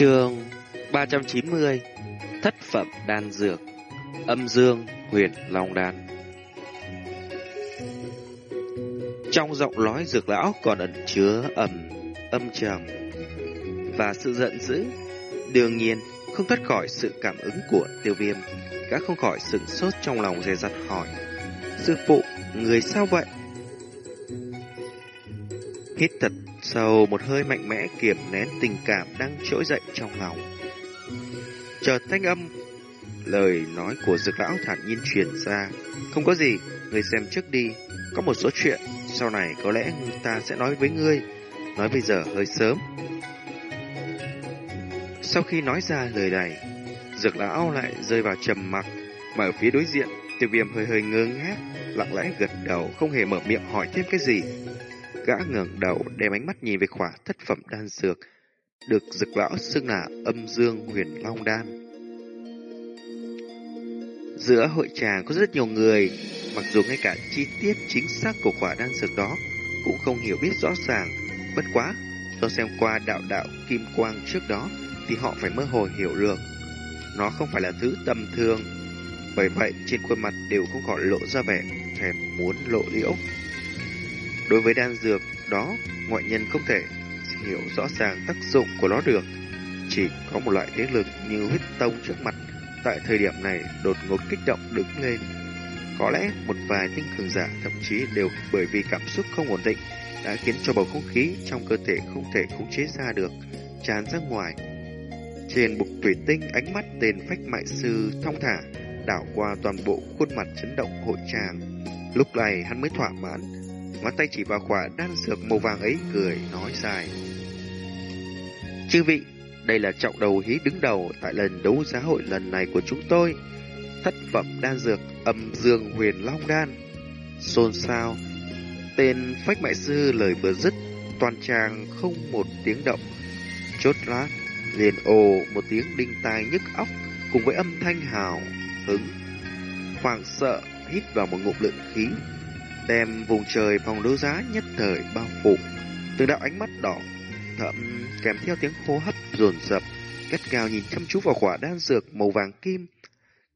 Trường 390 Thất phẩm đan dược Âm dương huyền long đan Trong giọng nói dược lão còn ẩn chứa ẩm, âm trầm và sự giận dữ. Đương nhiên, không thoát khỏi sự cảm ứng của tiêu viêm, gã không khỏi sửng sốt trong lòng dè dặt hỏi. Sư phụ, người sao vậy? Hít thật sâu một hơi mạnh mẽ kiềm nén tình cảm đang trỗi dậy trong lòng. Chợt thanh âm, lời nói của dược lão thản nhiên truyền ra. Không có gì, người xem trước đi, có một số chuyện, sau này có lẽ người ta sẽ nói với ngươi, nói bây giờ hơi sớm. Sau khi nói ra lời này, dược lão lại rơi vào trầm mặc, mà ở phía đối diện, tiêu viêm hơi hơi ngơ ngác, lặng lẽ gật đầu, không hề mở miệng hỏi thêm cái gì. Gã ngẩng đầu đem ánh mắt nhìn về khỏa thất phẩm đan dược, được dực lão xưng là âm dương huyền long đan. Giữa hội tràng có rất nhiều người, mặc dù ngay cả chi tiết chính xác của khỏa đan dược đó cũng không hiểu biết rõ ràng, bất quá, do xem qua đạo đạo kim quang trước đó thì họ phải mơ hồ hiểu được. Nó không phải là thứ tầm thường, bởi vậy trên khuôn mặt đều không khỏi lộ ra vẻ thèm muốn lộ liễu. Đối với đan dược đó, ngoại nhân không thể hiểu rõ ràng tác dụng của nó được. Chỉ có một loại thế lực như huyết tông trước mặt tại thời điểm này đột ngột kích động đứng lên. Có lẽ một vài tinh cường giả thậm chí đều bởi vì cảm xúc không ổn định đã khiến cho bầu không khí trong cơ thể không thể khống chế ra được, tràn ra ngoài. Trên bục thủy tinh ánh mắt tên phách mại sư thong thả đảo qua toàn bộ khuôn mặt chấn động hội tràng. Lúc này hắn mới thỏa mãn, ngón tay chỉ vào quả đan dược màu vàng ấy cười nói dài. Chư vị, đây là trọng đầu hí đứng đầu tại lần đấu giá hội lần này của chúng tôi. Thất phẩm đan dược âm dương huyền long đan. Xôn xao, tên phách mại sư lời vừa dứt, toàn tràng không một tiếng động. Chốt lát, liền ồ một tiếng đinh tai nhức óc cùng với âm thanh hào hứng. Hoàng sợ hít vào một ngụm lượng khí, đem vùng trời phòng đấu giá nhất thời bao phủ. Từ đạo ánh mắt đỏ thẫm kèm theo tiếng hô hấp dồn dập, gắt cao nhìn chăm chú vào quả đan dược màu vàng kim.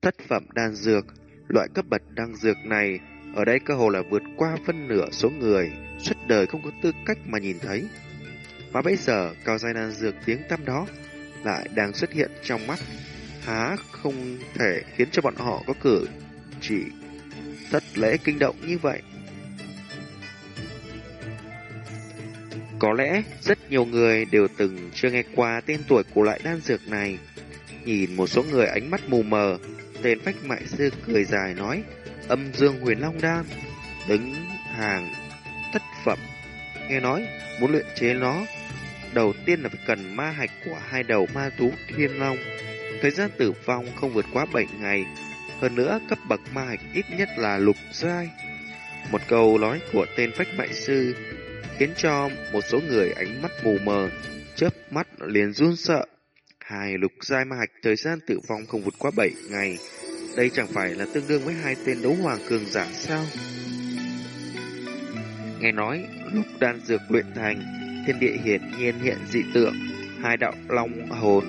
Thất phẩm đan dược, loại cấp bậc đan dược này ở đây cơ hồ là vượt qua phân nửa số người suốt đời không có tư cách mà nhìn thấy. Mà bây giờ cao giai đan dược tiếng tăm đó lại đang xuất hiện trong mắt, há không thể khiến cho bọn họ có cử chỉ thất lễ kinh động như vậy. Có lẽ rất nhiều người đều từng chưa nghe qua tên tuổi của loại đan dược này. Nhìn một số người ánh mắt mù mờ, tên phách mại sư cười dài nói, âm dương huyền long đan, đứng hàng thất phẩm. Nghe nói, muốn luyện chế nó, đầu tiên là phải cần ma hạch của hai đầu ma thú thiên long. Thời gian tử vong không vượt quá 7 ngày, hơn nữa cấp bậc ma hạch ít nhất là lục giai. Một câu nói của tên phách mại sư khiến cho một số người ánh mắt mù mờ, chớp mắt liền run sợ. Hai lục giai ma hạch thời gian tử vong không vượt qua 7 ngày, đây chẳng phải là tương đương với hai tên đấu hoàng cường giả sao? Nghe nói, lúc đan dược luyện thành, thiên địa hiển nhiên hiện dị tượng, hai đạo long hồn,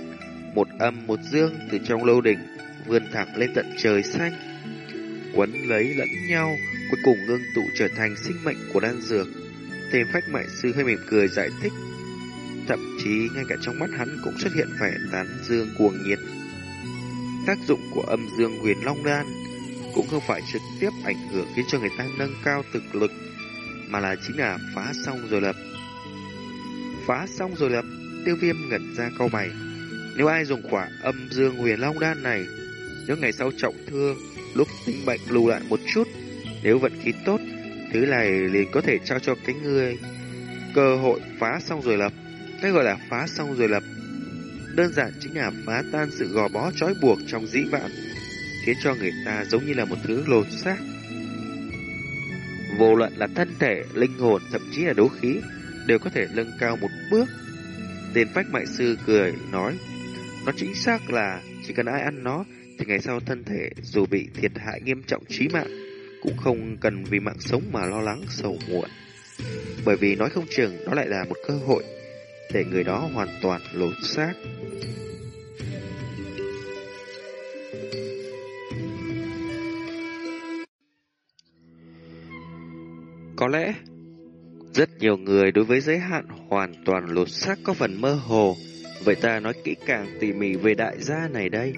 một âm một dương từ trong lâu đỉnh vươn thẳng lên tận trời xanh, quấn lấy lẫn nhau, cuối cùng ngưng tụ trở thành sinh mệnh của đan dược. Tên phách mại sư hơi mỉm cười giải thích. Thậm chí ngay cả trong mắt hắn cũng xuất hiện vẻ tán dương cuồng nhiệt. Tác dụng của âm dương huyền long đan cũng không phải trực tiếp ảnh hưởng khiến cho người ta nâng cao thực lực, mà là chính là phá xong rồi lập. Phá xong rồi lập, tiêu viêm ngẩn ra câu mày. Nếu ai dùng quả âm dương huyền long đan này, nếu ngày sau trọng thương, lúc tính bệnh lù lại một chút, nếu vận khí tốt, Thứ này liền có thể trao cho cái người cơ hội phá xong rồi lập. Cái gọi là phá xong rồi lập. Đơn giản chính là phá tan sự gò bó trói buộc trong dĩ vãng, khiến cho người ta giống như là một thứ lột xác. Vô luận là thân thể, linh hồn, thậm chí là đấu khí, đều có thể nâng cao một bước. Tên phách mại sư cười, nói, nó chính xác là chỉ cần ai ăn nó, thì ngày sau thân thể dù bị thiệt hại nghiêm trọng chí mạng, cũng không cần vì mạng sống mà lo lắng sầu muộn. Bởi vì nói không chừng đó lại là một cơ hội. để người đó hoàn toàn lột xác. Có lẽ, rất nhiều người đối với giới hạn hoàn toàn lột xác có phần mơ hồ, vậy ta nói kỹ càng tỉ mỉ về đại gia này đây.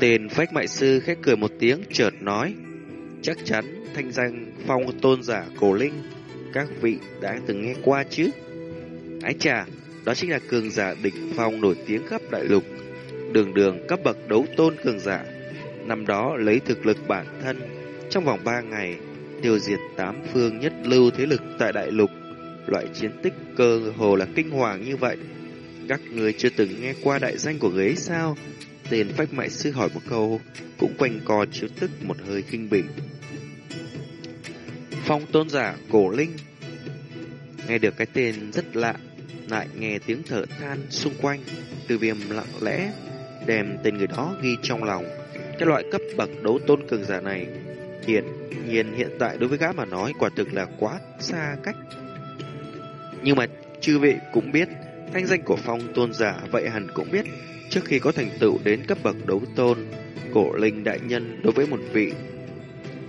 Tên phách mại sư khẽ cười một tiếng chợt nói, chắc chắn thanh danh phong tôn giả cổ linh, các vị đã từng nghe qua chứ. Ái chà, đó chính là cường giả đỉnh phong nổi tiếng khắp đại lục, đường đường cấp bậc đấu tôn cường giả. Năm đó lấy thực lực bản thân, trong vòng 3 ngày, tiêu diệt tám phương nhất lưu thế lực tại đại lục. Loại chiến tích cơ hồ là kinh hoàng như vậy. Các người chưa từng nghe qua đại danh của người ấy sao? Tên phách mại sư hỏi một câu, cũng quanh co chiếu tức một hơi kinh bỉ. Phong tôn giả cổ linh Nghe được cái tên rất lạ Lại nghe tiếng thở than xung quanh Từ viêm lặng lẽ Đem tên người đó ghi trong lòng Cái loại cấp bậc đấu tôn cường giả này Hiện nhiên hiện tại đối với gã mà nói Quả thực là quá xa cách Nhưng mà chư vị cũng biết Thanh danh của phong tôn giả Vậy hẳn cũng biết Trước khi có thành tựu đến cấp bậc đấu tôn Cổ linh đại nhân đối với một vị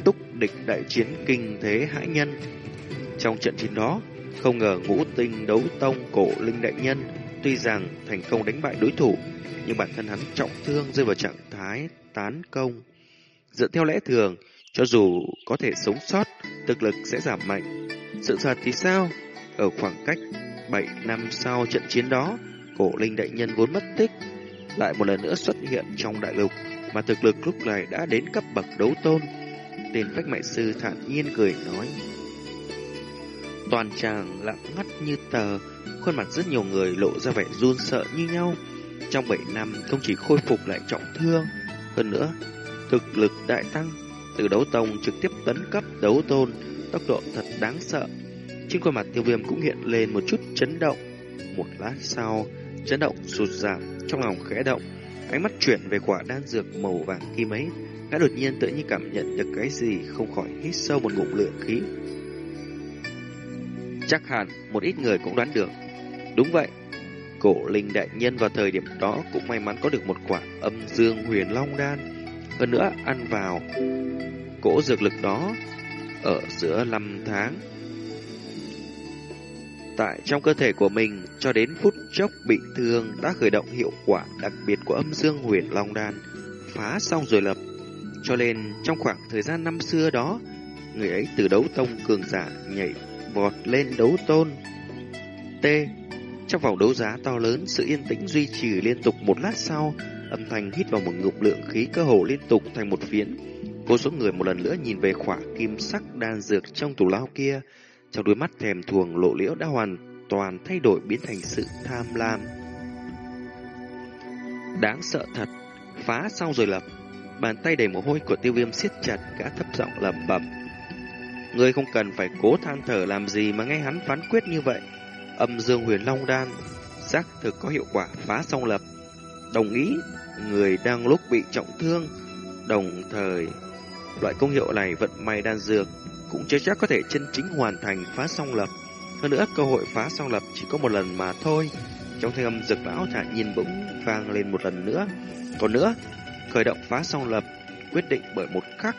Túc địch đại chiến kinh thế hãi nhân Trong trận chiến đó không ngờ ngũ tinh đấu tông cổ linh đại nhân tuy rằng thành công đánh bại đối thủ, nhưng bản thân hắn trọng thương rơi vào trạng thái tán công. Dựa theo lẽ thường, cho dù có thể sống sót, thực lực sẽ giảm mạnh. Sự thật thì sao? Ở khoảng cách 7 năm sau trận chiến đó, cổ linh đại nhân vốn mất tích, lại một lần nữa xuất hiện trong đại lục, mà thực lực lúc này đã đến cấp bậc đấu tôn. Tên phách mại sư thản nhiên cười nói. Toàn tràng lặng ngắt như tờ, khuôn mặt rất nhiều người lộ ra vẻ run sợ như nhau. Trong 7 năm không chỉ khôi phục lại trọng thương, hơn nữa, thực lực đại tăng, từ đấu tông trực tiếp tấn cấp đấu tôn, tốc độ thật đáng sợ. Trên khuôn mặt tiêu viêm cũng hiện lên một chút chấn động. Một lát sau, chấn động sụt giảm, trong lòng khẽ động, ánh mắt chuyển về quả đan dược màu vàng kim ấy, đã đột nhiên tự nhiên cảm nhận được cái gì không khỏi hít sâu một ngụm lượng khí. Chắc hẳn một ít người cũng đoán được. Đúng vậy, cổ linh đại nhân vào thời điểm đó cũng may mắn có được một quả âm dương huyền long đan. Hơn nữa ăn vào cỗ dược lực đó ở giữa năm tháng. Tại trong cơ thể của mình cho đến phút chốc bị thương đã khởi động hiệu quả đặc biệt của âm dương huyền long đan phá xong rồi lập. Cho nên trong khoảng thời gian năm xưa đó, người ấy từ đấu tông cường giả nhảy vọt lên đấu tôn. T. Trong vòng đấu giá to lớn, sự yên tĩnh duy trì liên tục một lát sau, âm thanh hít vào một ngụm lượng khí cơ hồ liên tục thành một phiến. Vô số người một lần nữa nhìn về khỏa kim sắc đan dược trong tủ lao kia, trong đôi mắt thèm thuồng lộ liễu đã hoàn toàn thay đổi biến thành sự tham lam. Đáng sợ thật, phá xong rồi lập, bàn tay đầy mồ hôi của tiêu viêm siết chặt gã thấp giọng lẩm bẩm. Ngươi không cần phải cố than thở làm gì mà nghe hắn phán quyết như vậy. Âm dương huyền long đan, xác thực có hiệu quả phá song lập. Đồng ý, người đang lúc bị trọng thương, đồng thời loại công hiệu này vận may đan dược cũng chưa chắc có thể chân chính hoàn thành phá song lập. Hơn nữa, cơ hội phá song lập chỉ có một lần mà thôi. Trong thanh âm dược lão thản nhiên bỗng vang lên một lần nữa. Còn nữa, khởi động phá song lập quyết định bởi một khắc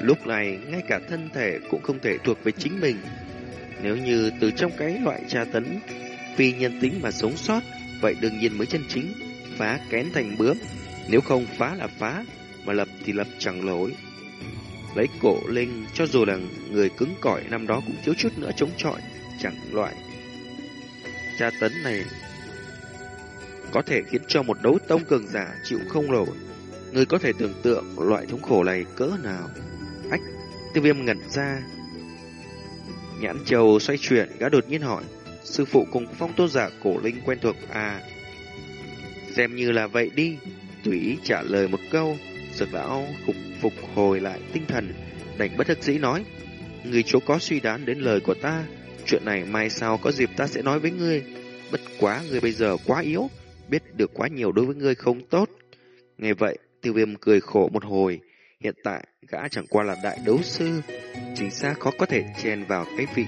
Lúc này, ngay cả thân thể cũng không thể thuộc về chính mình. Nếu như từ trong cái loại tra tấn phi nhân tính mà sống sót, vậy đương nhiên mới chân chính phá kén thành bướm. Nếu không phá là phá, mà lập thì lập chẳng lỗi. Lấy cổ linh, cho dù là người cứng cỏi năm đó cũng thiếu chút nữa chống chọi, chẳng loại. Tra tấn này có thể khiến cho một đấu tông cường giả chịu không nổi. Người có thể tưởng tượng loại thống khổ này cỡ nào. Ách, tiêu viêm ngẩn ra. Nhãn châu xoay chuyển, gã đột nhiên hỏi. Sư phụ cùng phong tôn giả cổ linh quen thuộc à? Xem như là vậy đi. Tùy ý trả lời một câu, dược lão phục phục hồi lại tinh thần, đành bất đắc dĩ nói. Người chỗ có suy đoán đến lời của ta, chuyện này mai sau có dịp ta sẽ nói với ngươi. Bất quá ngươi bây giờ quá yếu, biết được quá nhiều đối với ngươi không tốt. Nghe vậy, tiêu viêm cười khổ một hồi, Hiện tại, gã chẳng qua là đại đấu sư, chính xác khó có thể chen vào cái vị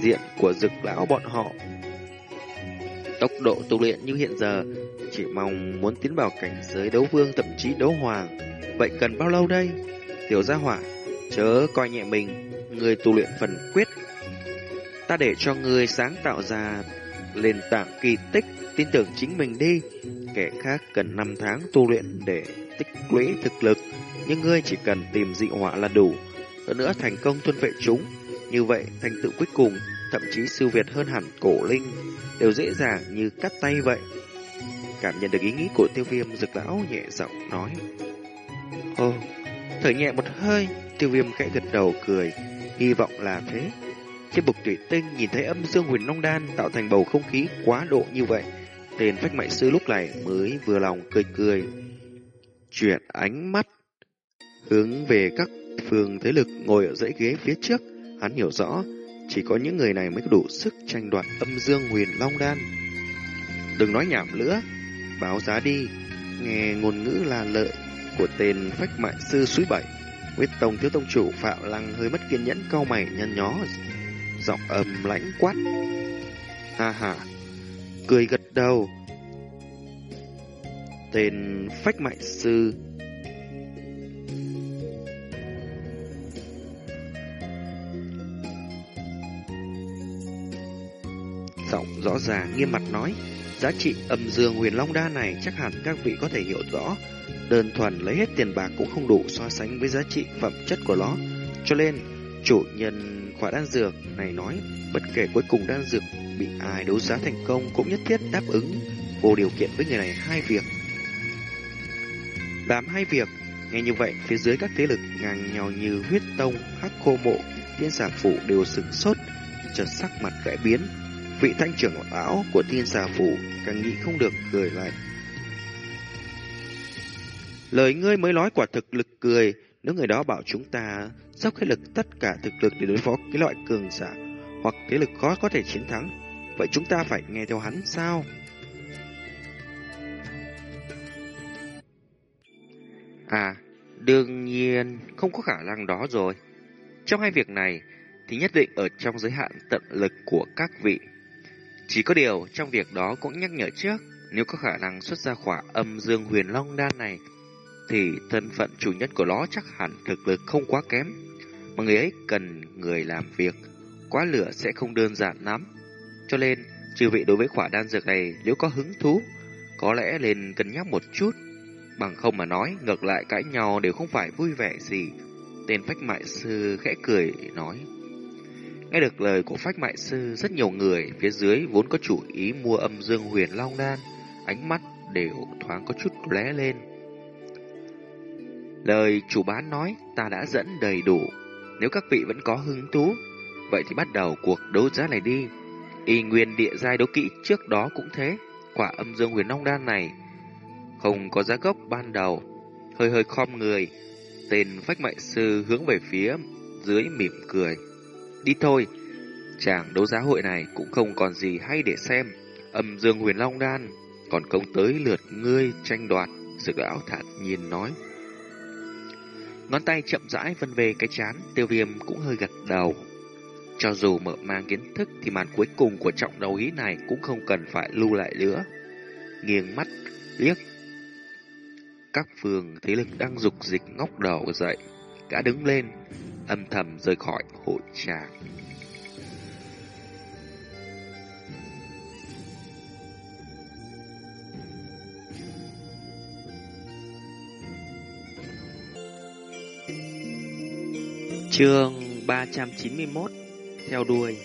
diện của dực lão bọn họ tốc độ tu luyện như hiện giờ, chỉ mong muốn tiến vào cảnh giới đấu vương thậm chí đấu hoàng. Vậy cần bao lâu đây? Tiểu gia hỏa, chớ coi nhẹ mình, người tu luyện phần quyết. Ta để cho người sáng tạo ra nền tảng kỳ tích, tin tưởng chính mình đi. Kẻ khác cần 5 tháng tu luyện để tích lũy thực lực, nhưng ngươi chỉ cần tìm dị họa là đủ. Hơn nữa thành công tuân vệ chúng, như vậy thành tựu cuối cùng thậm chí siêu việt hơn hẳn cổ linh, đều dễ dàng như cắt tay vậy. Cảm nhận được ý nghĩ của tiêu viêm rực lão nhẹ giọng nói. Ồ, thở nhẹ một hơi, tiêu viêm khẽ gật đầu cười, hy vọng là thế. Trên bục thủy tinh nhìn thấy âm dương huyền long đan tạo thành bầu không khí quá độ như vậy. Tên phách mạnh sư lúc này mới vừa lòng cười cười. Chuyển ánh mắt hướng về các phương thế lực ngồi ở dãy ghế phía trước. Hắn hiểu rõ, chỉ có những người này mới đủ sức tranh đoạt âm dương huyền long đan. Đừng nói nhảm nữa, báo giá đi, nghe ngôn ngữ là lợi của tên phách mại sư suối bảy. Huyết tông thiếu tông chủ Phạm Lăng hơi mất kiên nhẫn cau mày nhăn nhó, giọng ầm lãnh quát. Ha ha, cười gật đầu. Tên phách mại sư giọng rõ ràng nghiêm mặt nói, giá trị âm dương huyền long đa này chắc hẳn các vị có thể hiểu rõ. Đơn thuần lấy hết tiền bạc cũng không đủ so sánh với giá trị phẩm chất của nó. Cho nên, chủ nhân khóa đan dược này nói, bất kể cuối cùng đan dược bị ai đấu giá thành công cũng nhất thiết đáp ứng vô điều kiện với người này hai việc. Làm hai việc, nghe như vậy, phía dưới các thế lực ngang nhau như huyết tông, hắc khô mộ, tiên giả phủ đều sửng sốt, chợt sắc mặt cải biến, Vị thanh trưởng lão của thiên xà phủ càng nghĩ không được cười lại. Lời ngươi mới nói quả thực lực cười, nếu người đó bảo chúng ta dốc hết lực tất cả thực lực để đối phó cái loại cường giả hoặc thế lực khó có thể chiến thắng, vậy chúng ta phải nghe theo hắn sao? À, đương nhiên không có khả năng đó rồi. Trong hai việc này thì nhất định ở trong giới hạn tận lực của các vị. Chỉ có điều trong việc đó cũng nhắc nhở trước, nếu có khả năng xuất ra khỏa âm dương huyền long đan này, thì thân phận chủ nhân của nó chắc hẳn thực lực không quá kém. Mà người ấy cần người làm việc, quá lửa sẽ không đơn giản lắm. Cho nên, trừ vị đối với khỏa đan dược này nếu có hứng thú, có lẽ nên cân nhắc một chút. Bằng không mà nói, ngược lại cãi nhau đều không phải vui vẻ gì. Tên phách mại sư khẽ cười nói. Nghe được lời của phách mại sư, rất nhiều người phía dưới vốn có chủ ý mua âm dương huyền long đan, ánh mắt đều thoáng có chút lóe lên. Lời chủ bán nói ta đã dẫn đầy đủ, nếu các vị vẫn có hứng thú, vậy thì bắt đầu cuộc đấu giá này đi. Y nguyên địa giai đấu kỹ trước đó cũng thế, quả âm dương huyền long đan này không có giá gốc ban đầu, hơi hơi khom người, tên phách mại sư hướng về phía dưới mỉm cười. Đi thôi, chàng đấu giá hội này cũng không còn gì hay để xem. Âm dương huyền long đan, còn công tới lượt ngươi tranh đoạt, sự lão thản nhiên nói. Ngón tay chậm rãi vân về cái chán, tiêu viêm cũng hơi gật đầu. Cho dù mở mang kiến thức thì màn cuối cùng của trọng đầu hí này cũng không cần phải lưu lại nữa. Nghiêng mắt, liếc. Các phường thế lực đang dục dịch ngóc đầu dậy. Gã đứng lên, âm thầm rời khỏi hội tràng. Chương 391 Theo đuôi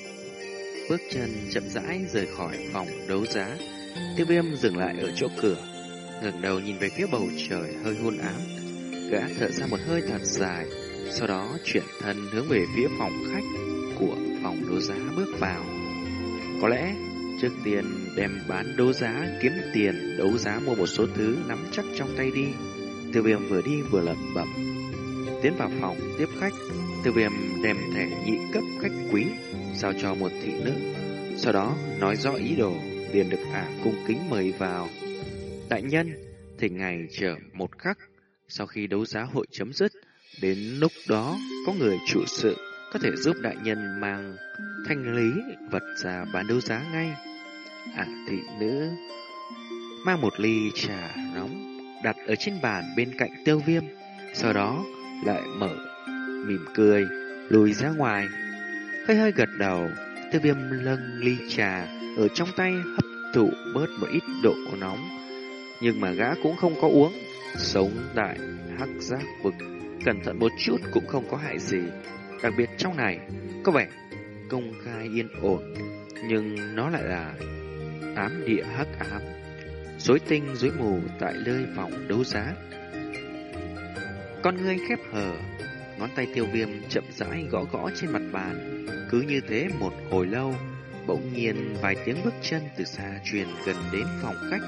Bước chân chậm rãi rời khỏi phòng đấu giá, Tiêu viêm dừng lại ở chỗ cửa, ngẩng đầu nhìn về phía bầu trời hơi hôn ám, Gã thở ra một hơi thật dài sau đó chuyển thân hướng về phía phòng khách của phòng đấu giá bước vào. Có lẽ trước tiên đem bán đấu giá kiếm tiền đấu giá mua một số thứ nắm chắc trong tay đi. Tiêu viêm vừa đi vừa lẩm bẩm. Tiến vào phòng tiếp khách, tiêu viêm đem thẻ nhị cấp khách quý giao cho một thị nữ. Sau đó nói rõ ý đồ, liền được ả cung kính mời vào. Đại nhân, thỉnh ngày chờ một khắc. Sau khi đấu giá hội chấm dứt, Đến lúc đó, có người chủ sự có thể giúp đại nhân mang thanh lý vật ra bán đấu giá ngay. ả thị nữ mang một ly trà nóng đặt ở trên bàn bên cạnh tiêu viêm, sau đó lại mở mỉm cười, lùi ra ngoài. Hơi hơi gật đầu, tiêu viêm lâng ly trà ở trong tay hấp thụ bớt một ít độ nóng. Nhưng mà gã cũng không có uống, sống tại hắc giác vực, cẩn thận một chút cũng không có hại gì. Đặc biệt trong này, có vẻ công khai yên ổn, nhưng nó lại là ám địa hắc ám. Dối tinh dối mù tại nơi phòng đấu giá. Con ngươi khép hờ, ngón tay tiêu viêm chậm rãi gõ gõ trên mặt bàn. Cứ như thế một hồi lâu, bỗng nhiên vài tiếng bước chân từ xa truyền gần đến phòng khách.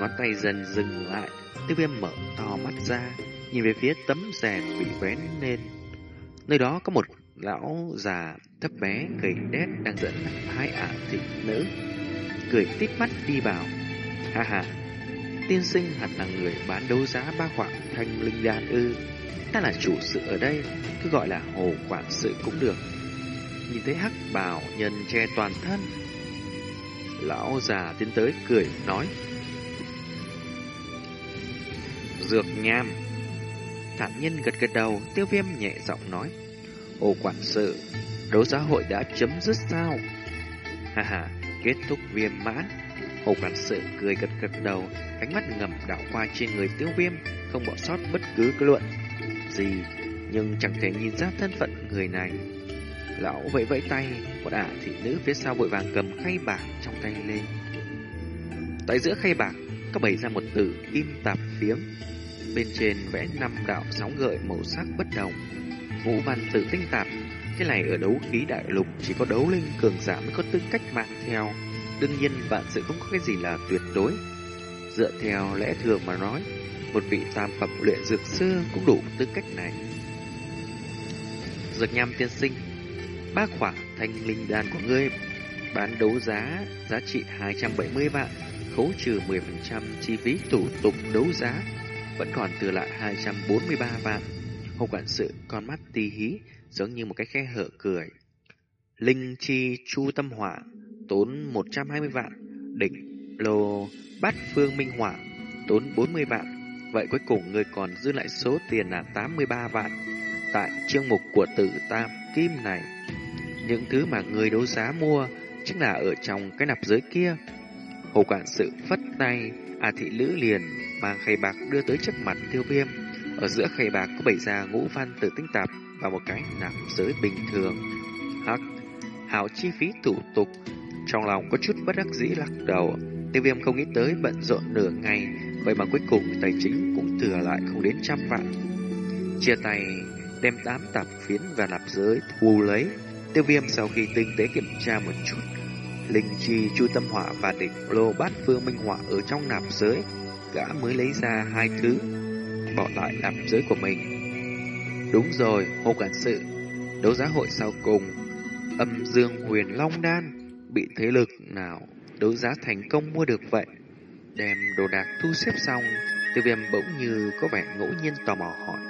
Ngón tay dần dừng lại, tiêu viêm mở to mắt ra, nhìn về phía tấm rèn bị vén lên. Nơi đó có một lão già thấp bé gầy đét đang dẫn hai ả thị nữ cười tít mắt đi vào Ha ha, tiên sinh hẳn là người bán đấu giá ba khoảng thanh linh đan ư. Ta là chủ sự ở đây, cứ gọi là hồ quản sự cũng được. Nhìn thấy hắc bào nhân che toàn thân. Lão già tiến tới cười nói. Dược nham. Thản nhiên gật gật đầu, tiêu viêm nhẹ giọng nói. Ô quản sự, đấu giá hội đã chấm dứt sao? Hà hà, kết thúc viêm mãn. Ô Quản sự cười gật gật đầu, ánh mắt ngầm đảo qua trên người tiêu viêm, không bỏ sót bất cứ cái luận gì, nhưng chẳng thể nhìn ra thân phận người này. Lão vẫy vẫy tay, một ả thị nữ phía sau vội vàng cầm khay bạc trong tay lên. Tại giữa khay bạc có bày ra một từ kim tạp phiếm, bên trên vẽ năm đạo sóng gợi màu sắc bất đồng. vũ văn tự tinh tạp, cái này ở đấu khí đại lục chỉ có đấu linh cường giả mới có tư cách mang theo. Đương nhiên bạn sẽ không có cái gì là tuyệt đối. Dựa theo lẽ thường mà nói, một vị tam phẩm luyện dược sư cũng đủ tư cách này. Dược nham tiên sinh, ba khoảng thanh linh đan của ngươi bán đấu giá giá trị 270 vạn, khấu trừ 10% chi phí thủ tục đấu giá, vẫn còn từ lại 243 vạn. Hồ quản sự con mắt tì hí, giống như một cái khe hở cười. Linh chi chu tâm hỏa tốn 120 vạn, đỉnh lô bát phương minh hỏa tốn 40 vạn. Vậy cuối cùng người còn dư lại số tiền là 83 vạn. Tại chương mục của tử tam kim này, những thứ mà người đấu giá mua chính là ở trong cái nạp giới kia. Hồ quản sự phất tay, à thị lữ liền mang khay bạc đưa tới trước mặt tiêu viêm. Ở giữa khay bạc có bày ra ngũ văn tử tinh tạp và một cái nạp giới bình thường. Hắc, hảo chi phí thủ tục trong lòng có chút bất đắc dĩ lắc đầu, tiêu viêm không nghĩ tới bận rộn nửa ngày, vậy mà cuối cùng tài chính cũng thừa lại không đến trăm vạn. Chia tay, đem tám tạp phiến và nạp giới thu lấy. Tiêu viêm sau khi tinh tế kiểm tra một chút, linh chi chu tâm hỏa và đỉnh lô bát phương minh hỏa ở trong nạp giới, gã mới lấy ra hai thứ, bỏ lại nằm dưới của mình. Đúng rồi, hồ quản sự, đấu giá hội sau cùng, âm dương huyền long đan bị thế lực nào đấu giá thành công mua được vậy. Đem đồ đạc thu xếp xong, tiêu viêm bỗng như có vẻ ngẫu nhiên tò mò hỏi.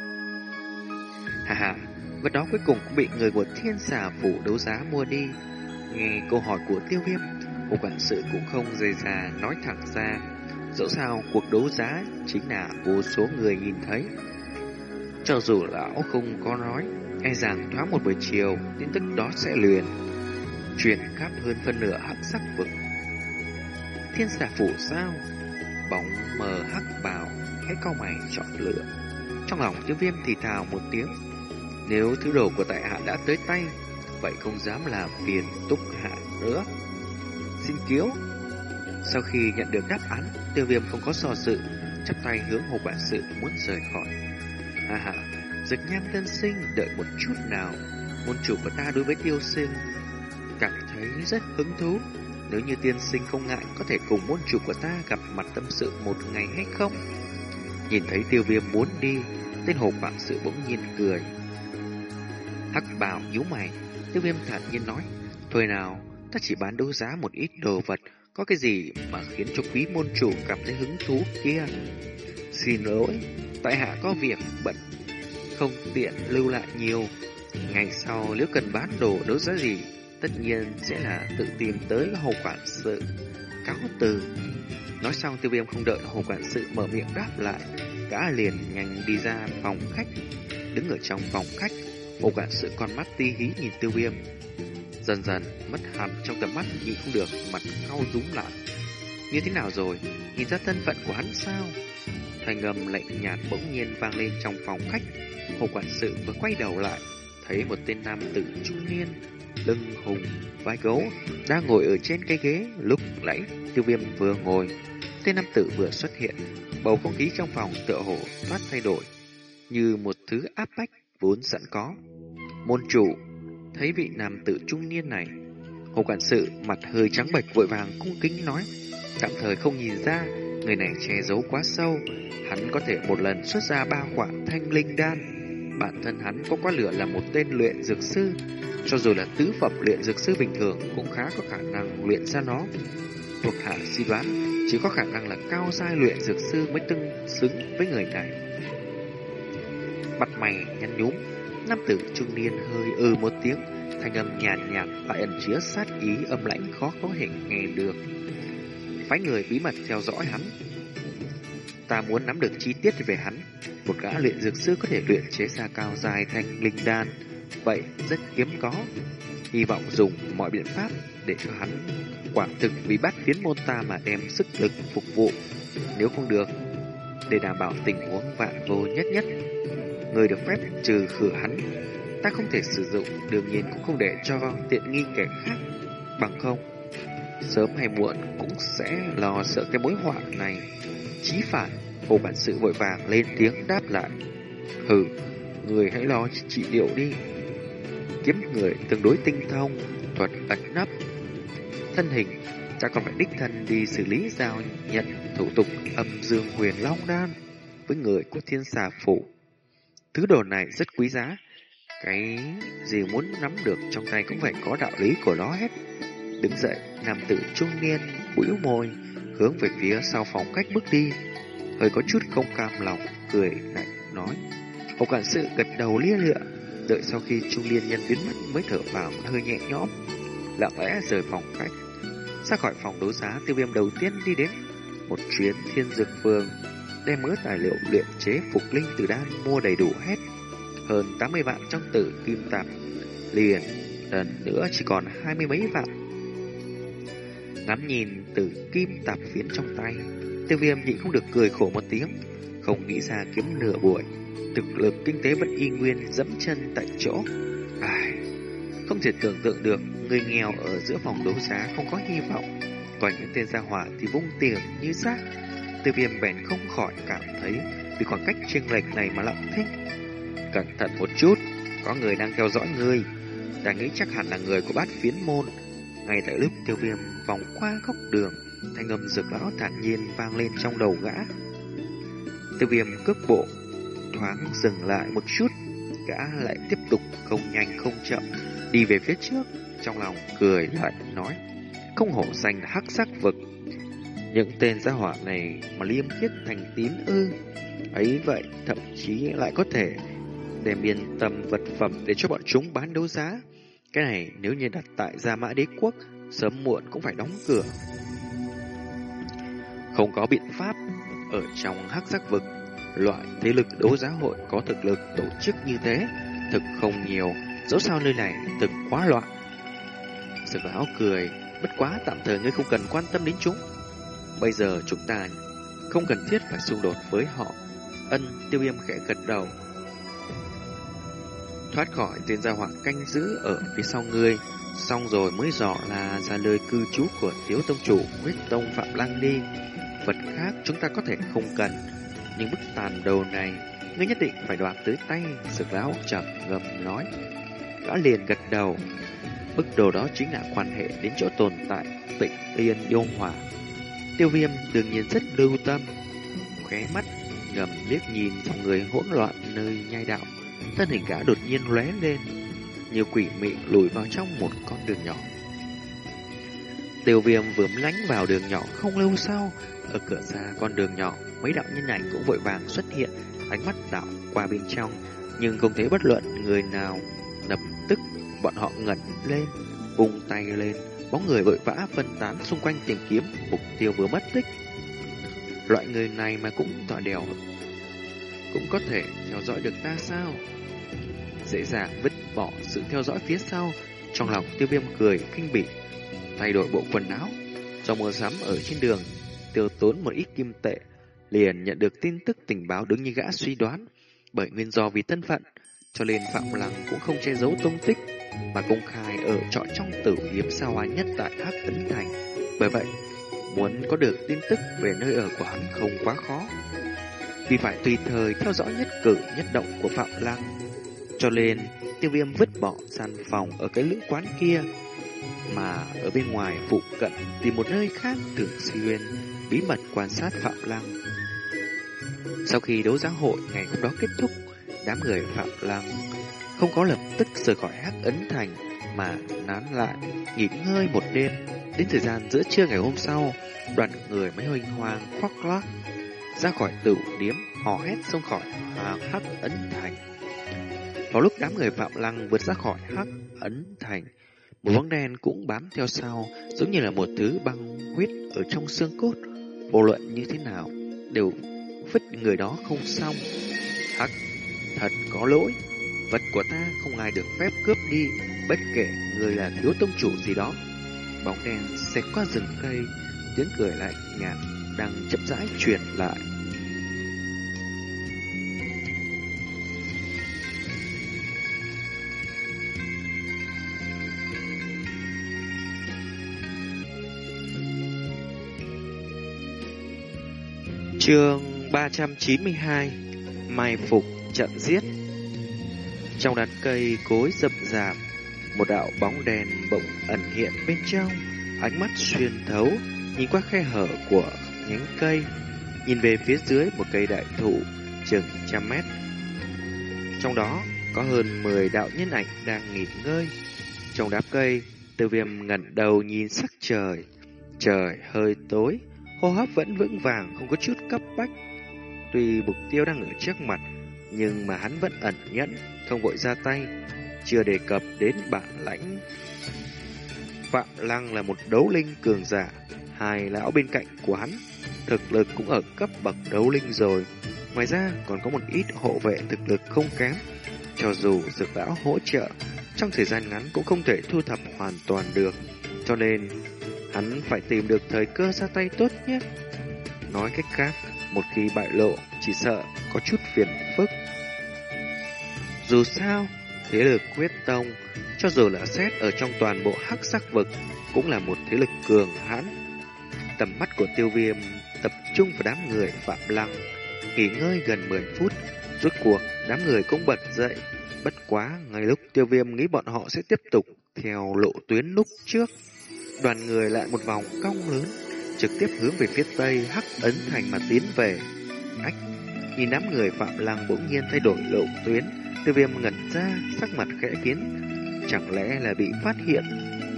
Hà hà, vật đó cuối cùng cũng bị người của thiên xà phủ đấu giá mua đi. Nghe câu hỏi của tiêu viêm, một quản sự cũng không dày già nói thẳng ra. Dẫu sao cuộc đấu giá chính là vô số người nhìn thấy. Cho dù lão không có nói, e rằng thoáng một buổi chiều, tin tức đó sẽ liền truyền khắp hơn phân nửa hắc sắc vực. Thiên xà phủ sao? Bóng mờ hắc bào, khẽ cao mày chọn lựa. Trong lòng tiêu viêm thì thào một tiếng. Nếu thứ đồ của tại hạ đã tới tay, vậy không dám làm phiền túc hạ nữa. Xin cứu. Sau khi nhận được đáp án, tiêu viêm không có so sự, chắp tay hướng hồ bản sự muốn rời khỏi. Hà hà, giật nham tân sinh đợi một chút nào. Môn chủ của ta đối với tiêu sinh cảm thấy rất hứng thú. Nếu như tiên sinh không ngại có thể cùng môn chủ của ta gặp mặt tâm sự một ngày hay không? Nhìn thấy tiêu viêm muốn đi, tên hồ quản sự bỗng nhiên cười. Hắc bào nhíu mày, tiêu viêm thản nhiên nói, Thôi nào, ta chỉ bán đấu giá một ít đồ vật, có cái gì mà khiến cho quý môn chủ cảm thấy hứng thú kia? Xin lỗi, tại hạ có việc bận, không tiện lưu lại nhiều. Ngày sau nếu cần bán đồ đấu giá gì, tất nhiên sẽ là tự tìm tới hồ quản sự cáo từ. Nói xong tiêu viêm không đợi hồ quản sự mở miệng đáp lại, gã liền nhanh đi ra phòng khách. Đứng ở trong phòng khách, hồ quản sự con mắt ti hí nhìn tiêu viêm. Dần dần mất hẳn trong tầm mắt nhìn không được, mặt cau rúm lại. Như thế nào rồi? Nhìn ra thân phận của hắn sao? Thành âm lạnh nhạt bỗng nhiên vang lên trong phòng khách. Hồ quản sự vừa quay đầu lại, thấy một tên nam tử trung niên, lưng hùng, vai gấu, đang ngồi ở trên cái ghế. Lúc nãy tiêu viêm vừa ngồi, tên nam tử vừa xuất hiện. Bầu không khí trong phòng tựa hồ thoát thay đổi, như một thứ áp bách vốn sẵn có. Môn chủ, thấy vị nam tử trung niên này, Hồ quản sự mặt hơi trắng bệch vội vàng cung kính nói, tạm thời không nhìn ra người này che giấu quá sâu, hắn có thể một lần xuất ra ba quả thanh linh đan. Bản thân hắn có quá lửa là một tên luyện dược sư, cho dù là tứ phẩm luyện dược sư bình thường cũng khá có khả năng luyện ra nó. Thuộc hạ suy đoán, chỉ có khả năng là cao giai luyện dược sư mới tương xứng với người này. Mặt mày nhăn nhúm, nam tử trung niên hơi ừ một tiếng, thanh âm nhàn nhạt lại ẩn chứa sát ý âm lãnh khó có thể nghe được. Phái người bí mật theo dõi hắn. Ta muốn nắm được chi tiết về hắn. Một gã luyện dược sư có thể luyện chế ra cao dài thành linh đan, vậy rất hiếm có. Hy vọng dùng mọi biện pháp để cho hắn quả thực vì bắt phiến môn ta mà đem sức lực phục vụ. Nếu không được, để đảm bảo tình huống vạn vô nhất nhất, người được phép trừ khử hắn ta không thể sử dụng, đương nhiên cũng không để cho tiện nghi kẻ khác. Bằng không, sớm hay muộn cũng sẽ lo sợ cái mối họa này. Chí phải, hồ bản sự vội vàng lên tiếng đáp lại. Hừ, người hãy lo trị liệu đi. Kiếm người tương đối tinh thông, thuật ẩn nấp. Thân hình, chắc còn phải đích thân đi xử lý giao nhận thủ tục âm dương huyền long đan với người của thiên xà phủ. Thứ đồ này rất quý giá, cái gì muốn nắm được trong tay cũng phải có đạo lý của nó hết. Đứng dậy, nam tử trung niên, bũi môi, hướng về phía sau phòng cách bước đi. Hơi có chút không cam lòng, cười lạnh nói. Hậu quản sự gật đầu lia lịa, đợi sau khi trung niên nhân biến mất mới thở vào hơi nhẹ nhõm. Lặng lẽ rời phòng khách. Ra khỏi phòng đấu giá, tiêu viêm đầu tiên đi đến một chuyến thiên dược phường, đem mớ tài liệu luyện chế phục linh từ đan mua đầy đủ hết hơn 80 vạn trong tử kim tạp liền lần nữa chỉ còn hai mươi mấy vạn. Ngắm nhìn tử kim tạp phiến trong tay, tiêu viêm nhịn không được cười khổ một tiếng, không nghĩ ra kiếm nửa buổi, thực lực kinh tế vẫn y nguyên dẫm chân tại chỗ. Ai, không thể tưởng tượng được người nghèo ở giữa phòng đấu giá không có hy vọng, còn những tên gia hỏa thì vung tiền như rác. Tiêu viêm bèn không khỏi cảm thấy vì khoảng cách chênh lệch này mà lặng thích. Cẩn thận một chút, có người đang theo dõi người Ta nghĩ chắc hẳn là người của bát phiến môn. Ngay tại lúc tiêu viêm vòng qua góc đường, thanh âm rực lão thản nhiên vang lên trong đầu gã. Tiêu viêm cước bộ, thoáng dừng lại một chút, gã lại tiếp tục không nhanh không chậm, đi về phía trước, trong lòng cười lại nói, không hổ danh hắc sắc vực. Những tên gia hỏa này mà liêm khiết thành tín ư, ấy vậy thậm chí lại có thể để yên tâm vật phẩm để cho bọn chúng bán đấu giá. Cái này nếu như đặt tại Gia Mã Đế Quốc, sớm muộn cũng phải đóng cửa. Không có biện pháp, ở trong hắc giác vực, loại thế lực đấu giá hội có thực lực tổ chức như thế, thực không nhiều, dẫu sao nơi này từng quá loạn. Sực lão cười, bất quá tạm thời ngươi không cần quan tâm đến chúng. Bây giờ chúng ta không cần thiết phải xung đột với họ. Ân tiêu viêm khẽ gật đầu, thoát khỏi tên gia hỏa canh giữ ở phía sau ngươi. Xong rồi mới rõ là ra lời cư trú của thiếu tông chủ huyết tông Phạm Lăng đi. Vật khác chúng ta có thể không cần, nhưng bức tàn đầu này ngươi nhất định phải đoạt tới tay, sực lão chậm ngầm nói. Gã liền gật đầu. Bức đồ đó chính là quan hệ đến chỗ tồn tại tịnh yên yêu hòa Tiêu viêm đương nhiên rất lưu tâm, khóe mắt ngầm liếc nhìn dòng người hỗn loạn nơi nhai đạo thân hình gã đột nhiên lóe lên, như quỷ mị lùi vào trong một con đường nhỏ. Tiêu viêm vướng lánh vào đường nhỏ không lâu sau, ở cửa xa con đường nhỏ, mấy đạo nhân ảnh cũng vội vàng xuất hiện, ánh mắt đảo qua bên trong, nhưng không thấy bất luận người nào. Lập tức bọn họ ngẩn lên, vùng tay lên, bóng người vội vã phân tán xung quanh tìm kiếm mục tiêu vừa mất tích. Loại người này mà cũng tọa đèo cũng có thể theo dõi được ta sao? Dễ dàng vứt bỏ sự theo dõi phía sau, trong lòng tiêu viêm cười kinh bỉ, thay đổi bộ quần áo, do mua sắm ở trên đường, tiêu tốn một ít kim tệ, liền nhận được tin tức tình báo đứng như gã suy đoán, bởi nguyên do vì thân phận, cho nên Phạm Lăng cũng không che giấu tung tích, mà công khai ở trọ trong tử hiếm xa hoa nhất tại Hắc Ấn Thành. Bởi vậy, muốn có được tin tức về nơi ở của hắn không quá khó. Vì phải tùy thời theo dõi nhất cử nhất động của Phạm Lăng, cho nên tiêu viêm vứt bỏ gian phòng ở cái lữ quán kia, mà ở bên ngoài phụ cận tìm một nơi khác thường xuyên bí mật quan sát Phạm Lăng. Sau khi đấu giá hội ngày hôm đó kết thúc, đám người Phạm Lăng không có lập tức rời khỏi Hắc Ấn Thành mà nán lại nghỉ ngơi một đêm. Đến thời gian giữa trưa ngày hôm sau, đoàn người mới hoành hoang khoác lác ra khỏi tử điếm hò hét xông khỏi Hắc Ấn Thành. Vào lúc đám người Phạm Lăng vượt ra khỏi Hắc Ấn Thành, một bóng đen cũng bám theo sau, giống như là một thứ băng huyết ở trong xương cốt. Vô luận như thế nào, đều vứt người đó không xong. Hắc, thật có lỗi, vật của ta không ai được phép cướp đi, bất kể người là thiếu tông chủ gì đó. Bóng đen xẹt qua rừng cây, tiếng cười lạnh nhạt đang chậm rãi truyền lại. Chương 392 Mai phục trận giết trong đàn cây cối rậm rạp Một đạo bóng đèn bỗng ẩn hiện bên trong. Ánh mắt xuyên thấu Nhìn qua khe hở của nhánh cây Nhìn về phía dưới một cây đại thụ Chừng trăm mét. Trong đó có hơn 10 đạo nhân ảnh đang nghỉ ngơi. Trong đám cây Tiêu viêm ngẩn đầu nhìn sắc trời. Trời hơi tối hô hấp vẫn vững vàng, không có chút cấp bách. Tuy mục tiêu đang ở trước mặt, nhưng mà hắn vẫn ẩn nhẫn, không vội ra tay, chưa đề cập đến bản lãnh. Phạm Lăng là một đấu linh cường giả, hai lão bên cạnh của hắn, thực lực cũng ở cấp bậc đấu linh rồi. Ngoài ra còn có một ít hộ vệ thực lực không kém, cho dù dược lão hỗ trợ, trong thời gian ngắn cũng không thể thu thập hoàn toàn được. Cho nên Hắn phải tìm được thời cơ ra tay tốt nhất. Nói cách khác, một khi bại lộ, chỉ sợ có chút phiền phức. Dù sao, thế lực quyết tông, cho dù là xét ở trong toàn bộ hắc sắc vực, cũng là một thế lực cường hãn. Tầm mắt của tiêu viêm tập trung vào đám người phạm lăng, nghỉ ngơi gần 10 phút, rốt cuộc đám người cũng bật dậy. Bất quá, ngay lúc tiêu viêm nghĩ bọn họ sẽ tiếp tục theo lộ tuyến lúc trước, đoàn người lại một vòng cong lớn, trực tiếp hướng về phía tây Hắc Ấn Thành mà tiến về. Ách, nhìn đám người Phạm Lăng bỗng nhiên thay đổi lộ tuyến, tiêu viêm ngẩn ra, sắc mặt khẽ biến. Chẳng lẽ là bị phát hiện?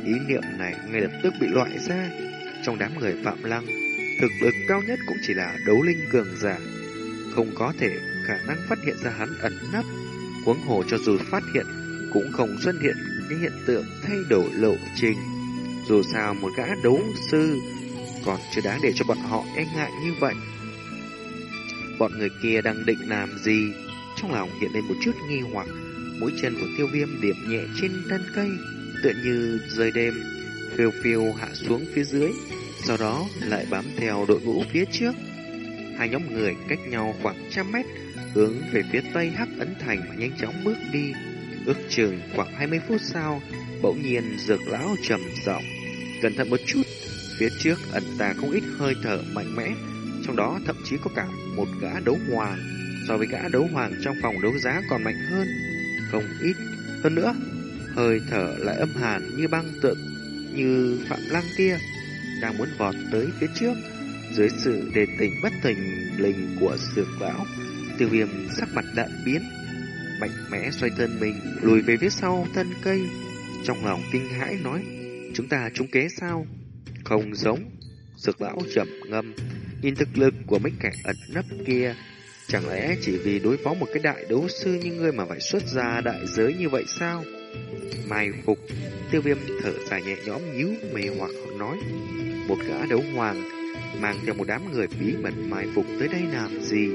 Ý niệm này ngay lập tức bị loại ra. Trong đám người Phạm Lăng, thực lực cao nhất cũng chỉ là đấu linh cường giả. Không có thể khả năng phát hiện ra hắn ẩn nấp. Huống hồ cho dù phát hiện, cũng không xuất hiện những hiện tượng thay đổi lộ trình. Dù sao một gã đấu sư còn chưa đáng để cho bọn họ e ngại như vậy. Bọn người kia đang định làm gì? Trong lòng hiện lên một chút nghi hoặc, mũi chân của tiêu viêm điểm nhẹ trên thân cây, tựa như rơi đêm, phiêu phiêu hạ xuống phía dưới, sau đó lại bám theo đội ngũ phía trước. Hai nhóm người cách nhau khoảng trăm mét, hướng về phía tây Hắc Ấn Thành mà nhanh chóng bước đi. Ước chừng khoảng 20 phút sau, bỗng nhiên dược lão trầm giọng Cẩn thận một chút, phía trước ẩn tà không ít hơi thở mạnh mẽ, trong đó thậm chí có cả một gã đấu hoàng, so với gã đấu hoàng trong phòng đấu giá còn mạnh hơn, không ít. Hơn nữa, hơi thở lại âm hàn như băng tượng, như phạm lang kia, đang muốn vọt tới phía trước. Dưới sự đề tình bất tình lình của dược lão, tiêu viêm sắc mặt đạn biến, mạnh mẽ xoay thân mình, lùi về phía sau thân cây. Trong lòng kinh hãi nói, Chúng ta trúng kế sao? Không giống. Dược lão trầm ngâm, nhìn thực lực của mấy kẻ ẩn nấp kia. Chẳng lẽ chỉ vì đối phó một cái đại đấu sư như ngươi mà phải xuất ra đại giới như vậy sao? Mai phục, Tiêu viêm thở dài nhẹ nhõm nhíu mê hoặc nói. Một gã đấu hoàng mang theo một đám người bí mật mai phục tới đây làm gì?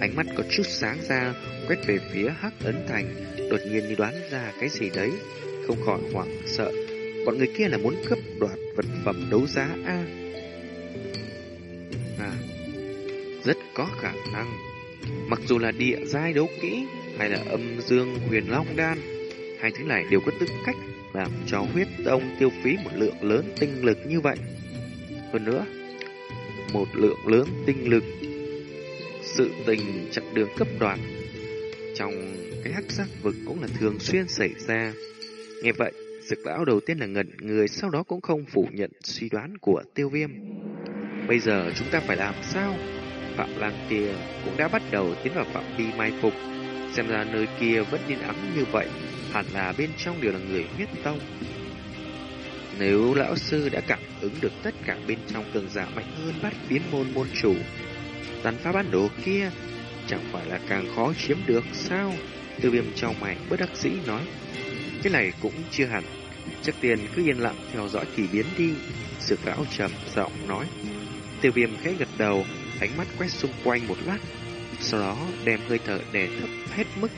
Ánh mắt có chút sáng ra, quét về phía Hắc Ấn Thành, đột nhiên như đoán ra cái gì đấy, không khỏi hoảng sợ. Bọn người kia là muốn cướp đoạt vật phẩm đấu giá A. À, rất có khả năng. Mặc dù là địa giai đấu kỹ hay là âm dương huyền long đan, hai thứ này đều có tư cách làm cho huyết tông tiêu phí một lượng lớn tinh lực như vậy. Hơn nữa, một lượng lớn tinh lực sự tình chặn đường cấp đoạt trong cái hắc sắc vực cũng là thường xuyên xảy ra. Nghe vậy, Dực lão đầu tiên là ngẩn người, sau đó cũng không phủ nhận suy đoán của tiêu viêm. Bây giờ chúng ta phải làm sao? Phạm Lang kia cũng đã bắt đầu tiến vào phạm vi mai phục. Xem ra nơi kia vẫn yên ắng như vậy, hẳn là bên trong đều là người huyết tông. Nếu lão sư đã cảm ứng được tất cả bên trong cường giả mạnh hơn bắt biến môn môn chủ, tàn phá bản đồ kia chẳng phải là càng khó chiếm được sao? Tiêu viêm trong mày bất đắc dĩ nói. Cái này cũng chưa hẳn. Trước tiên cứ yên lặng theo dõi kỳ biến đi. Dược lão trầm giọng nói. Tiêu viêm khẽ gật đầu, ánh mắt quét xung quanh một lát. Sau đó đem hơi thở đè thấp hết mức.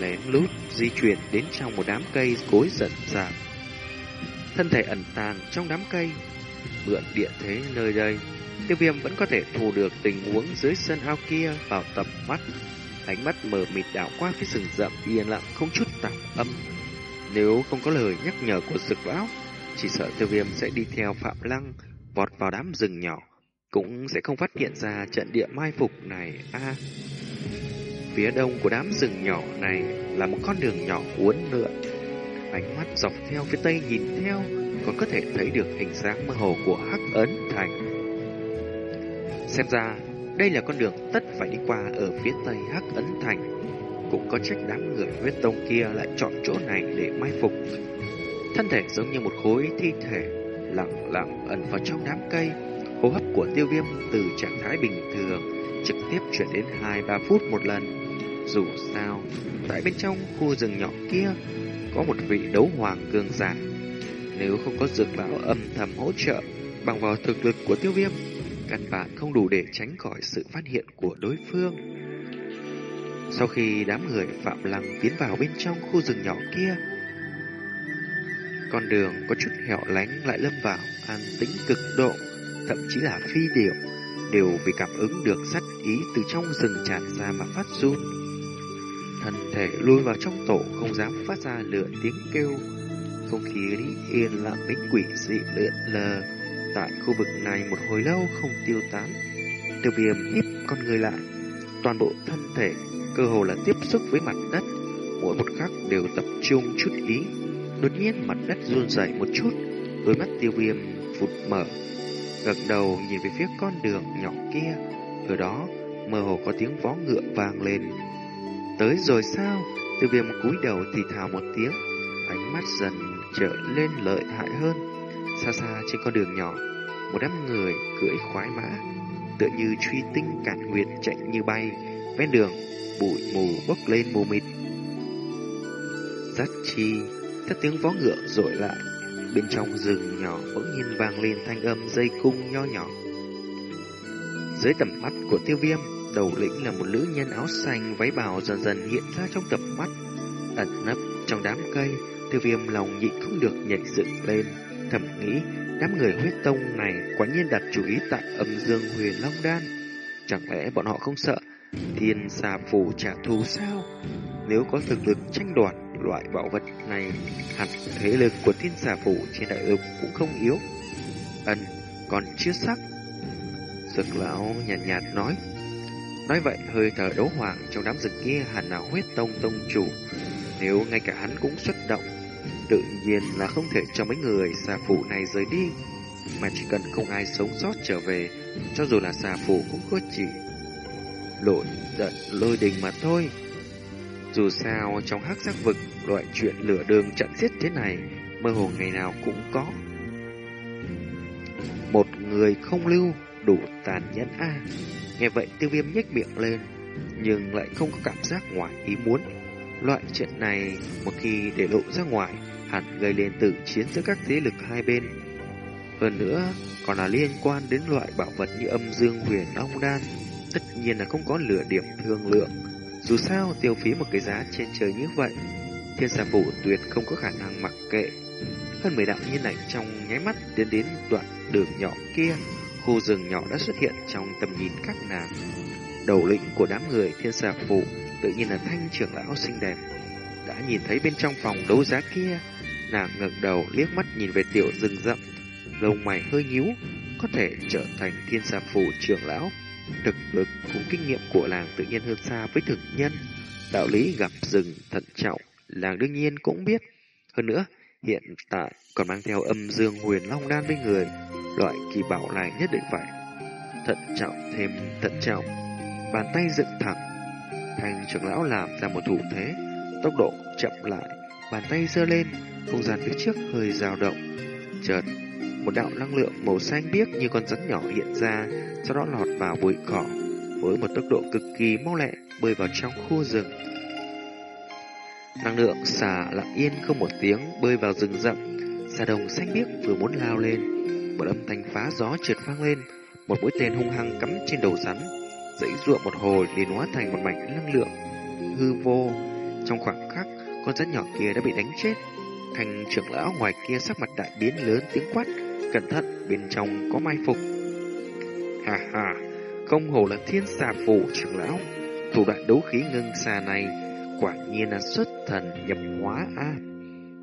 Lén lút di chuyển đến trong một đám cây cối giận rạp Thân thể ẩn tàng trong đám cây. Mượn địa thế nơi đây. Tiêu viêm vẫn có thể thu được tình huống dưới sân ao kia vào tầm mắt. Ánh mắt mờ mịt đảo qua phía rừng rậm yên lặng không chút tạp âm nếu không có lời nhắc nhở của dực lão, chỉ sợ tiêu viêm sẽ đi theo Phạm Lăng, vọt vào đám rừng nhỏ, cũng sẽ không phát hiện ra trận địa mai phục này. a phía đông của đám rừng nhỏ này là một con đường nhỏ uốn lượn. Ánh mắt dọc theo phía tây nhìn theo, còn có thể thấy được hình dáng mơ hồ của Hắc Ấn Thành. Xem ra, đây là con đường tất phải đi qua ở phía tây Hắc Ấn Thành cũng có trách đám người huyết tông kia lại chọn chỗ này để mai phục. Thân thể giống như một khối thi thể, lặng lặng ẩn vào trong đám cây. Hô hấp của tiêu viêm từ trạng thái bình thường trực tiếp chuyển đến 2-3 phút một lần. Dù sao, tại bên trong khu rừng nhỏ kia có một vị đấu hoàng cường giả. Nếu không có dược lão âm thầm hỗ trợ bằng vào thực lực của tiêu viêm, căn bản không đủ để tránh khỏi sự phát hiện của đối phương. Sau khi đám người Phạm Lăng tiến vào bên trong khu rừng nhỏ kia, con đường có chút hẻo lánh lại lâm vào an tĩnh cực độ, thậm chí là phi điệu, đều vì cảm ứng được sát ý từ trong rừng tràn ra mà phát run. Thân thể lui vào trong tổ không dám phát ra lửa tiếng kêu, không khí yên lặng đến quỷ dị lượn lờ. Tại khu vực này một hồi lâu không tiêu tán, tiêu viêm hít con người lại, toàn bộ thân thể cơ hồ là tiếp xúc với mặt đất, mỗi một khắc đều tập trung chút ý. Đột nhiên mặt đất run rẩy một chút, đôi mắt tiêu viêm phụt mở, gật đầu nhìn về phía con đường nhỏ kia, ở đó mơ hồ có tiếng vó ngựa vang lên. Tới rồi sao? Tiêu viêm cúi đầu thì thào một tiếng, ánh mắt dần trở lên lợi hại hơn. Xa xa trên con đường nhỏ, một đám người cưỡi khoái mã, tựa như truy tinh cản nguyệt chạy như bay, ven đường bụi mù bốc lên mù mịt. Rất chi, các tiếng vó ngựa rội lại, bên trong rừng nhỏ bỗng nhiên vang lên thanh âm dây cung nho nhỏ. Dưới tầm mắt của tiêu viêm, đầu lĩnh là một nữ nhân áo xanh váy bào dần dần hiện ra trong tầm mắt. Ẩn nấp trong đám cây, tiêu viêm lòng nhịn không được nhảy dựng lên, thầm nghĩ đám người huyết tông này quả nhiên đặt chú ý tại âm dương huyền long đan. Chẳng lẽ bọn họ không sợ Thiên xà phủ trả thù sao? Nếu có thực lực tranh đoạt loại bảo vật này, hẳn thế lực của thiên xà phủ trên đại lục cũng không yếu. Ân, còn chưa sắc. Dực lão nhạt, nhạt nói. Nói vậy, hơi thở đấu hoàng trong đám rừng kia hẳn là huyết tông tông chủ. Nếu ngay cả hắn cũng xuất động, tự nhiên là không thể cho mấy người xà phủ này rời đi. Mà chỉ cần không ai sống sót trở về, cho dù là xà phủ cũng có chỉ nổi giận lôi đình mà thôi. Dù sao, trong hắc giác vực, loại chuyện lửa đường trận giết thế này, mơ hồ ngày nào cũng có. Một người không lưu, đủ tàn nhẫn a Nghe vậy tiêu viêm nhếch miệng lên, nhưng lại không có cảm giác ngoài ý muốn. Loại chuyện này, một khi để lộ ra ngoài, hẳn gây lên tự chiến giữa các thế lực hai bên. Hơn nữa, còn là liên quan đến loại bảo vật như âm dương huyền long đan, tất nhiên là không có lửa điểm thương lượng. Dù sao, tiêu phí một cái giá trên trời như vậy, thiên xà phủ tuyệt không có khả năng mặc kệ. Hơn mười đạo nhân ảnh trong nháy mắt tiến đến đoạn đường nhỏ kia, khu rừng nhỏ đã xuất hiện trong tầm nhìn các nàng. Đầu lĩnh của đám người thiên xà phủ tự nhiên là thanh trưởng lão xinh đẹp. Đã nhìn thấy bên trong phòng đấu giá kia, nàng ngẩng đầu liếc mắt nhìn về tiểu rừng rậm, lông mày hơi nhíu, có thể trở thành thiên xà phủ trưởng lão. Thực lực cùng kinh nghiệm của làng tự nhiên hơn xa với thực nhân. Đạo lý gặp rừng thận trọng, làng đương nhiên cũng biết. Hơn nữa, hiện tại còn mang theo âm dương huyền long đan bên người, loại kỳ bảo này nhất định phải thận trọng thêm thận trọng. Bàn tay dựng thẳng, thành trưởng lão làm ra một thủ thế, tốc độ chậm lại, bàn tay giơ lên, không gian phía trước hơi dao động. Chợt, một đạo năng lượng màu xanh biếc như con rắn nhỏ hiện ra, sau đó lọt vào bụi cỏ với một tốc độ cực kỳ mau lẹ bơi vào trong khu rừng. Năng lượng xả lặng yên không một tiếng bơi vào rừng rậm, xà đồng xanh biếc vừa muốn lao lên, một âm thanh phá gió trượt vang lên, một mũi tên hung hăng cắm trên đầu rắn, dãy ruộng một hồi liền hóa thành một mảnh năng lượng hư vô. Trong khoảng khắc, con rắn nhỏ kia đã bị đánh chết. Thành trưởng lão ngoài kia sắc mặt đại biến lớn tiếng quát, cẩn thận, bên trong có mai phục. Hà hà, không hồ là thiên xà phủ trưởng lão, thủ đoạn đấu khí ngưng xà này quả nhiên là xuất thần nhập hóa a. À.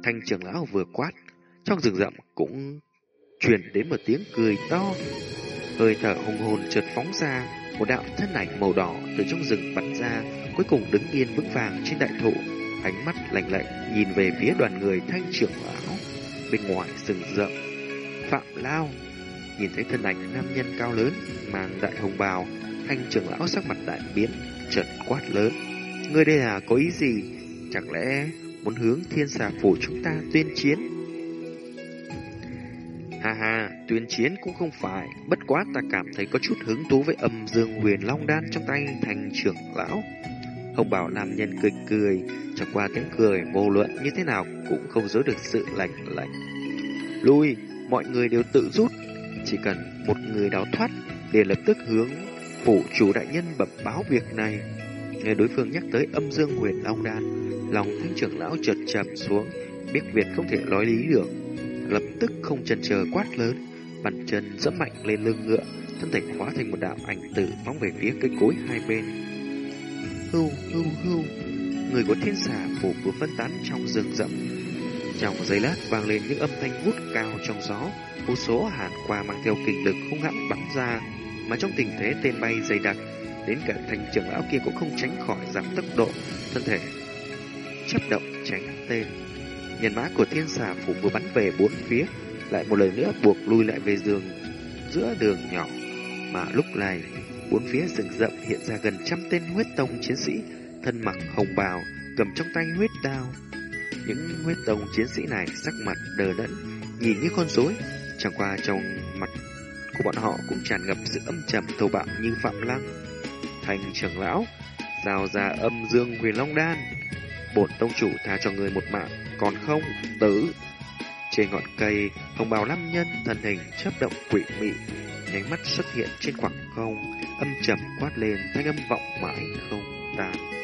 Thanh trưởng lão vừa quát, trong rừng rậm cũng truyền đến một tiếng cười to. Hơi thở hùng hồn chợt phóng ra, một đạo thân ảnh màu đỏ từ trong rừng bắn ra, cuối cùng đứng yên vững vàng trên đại thụ, ánh mắt lạnh lạnh nhìn về phía đoàn người thanh trưởng lão bên ngoài rừng rậm. Phạm Lao nhìn thấy thân ảnh nam nhân cao lớn mang đại hồng bào, thanh trưởng lão sắc mặt đại biến, Trật quát lớn: "Ngươi đây là có ý gì? Chẳng lẽ muốn hướng Thiên Xà phủ chúng ta tuyên chiến?" Ha ha, tuyên chiến cũng không phải, bất quá ta cảm thấy có chút hứng thú với âm dương huyền long đan trong tay thành trưởng lão. Hồng bảo nam nhân cười cười, chẳng qua tiếng cười vô luận như thế nào cũng không giấu được sự lạnh lạnh. Lui, mọi người đều tự rút, chỉ cần một người đào thoát, liền lập tức hướng phủ chủ đại nhân bẩm báo việc này. Nghe đối phương nhắc tới âm dương huyền long đan, lòng thanh trưởng lão chợt chậm xuống, biết việc không thể nói lý được lập tức không chần chờ quát lớn, bàn chân dẫm mạnh lên lưng ngựa, thân thể hóa thành một đạo ảnh tử phóng về phía cây cối hai bên. Hưu, hưu, hưu, người của thiên xà phủ vừa phân tán trong rừng rậm. Trong giây lát vang lên những âm thanh vút cao trong gió, vô số hàn qua mang theo kình lực hung hãn bắn ra, mà trong tình thế tên bay dày đặc, đến cả thành trưởng lão kia cũng không tránh khỏi giảm tốc độ, thân thể chấp động tránh tên. Nhân mã của thiên xà phủ vừa bắn về bốn phía, lại một lần nữa buộc lui lại về giường giữa đường nhỏ. Mà lúc này, bốn phía rừng rậm hiện ra gần trăm tên huyết tông chiến sĩ, thân mặc hồng bào, cầm trong tay huyết đao. Những huyết tông chiến sĩ này sắc mặt đờ đẫn, nhìn như con rối, chẳng qua trong mặt của bọn họ cũng tràn ngập sự âm trầm thô bạo như phạm lăng. Thành trưởng lão, rào ra âm dương huyền long đan, bổn tông chủ tha cho người một mạng, còn không, tử. Trên ngọn cây, hồng bào lâm nhân thân hình chớp động quỷ mị, nhánh mắt xuất hiện trên khoảng không, âm trầm quát lên thanh âm vọng mãi không tan.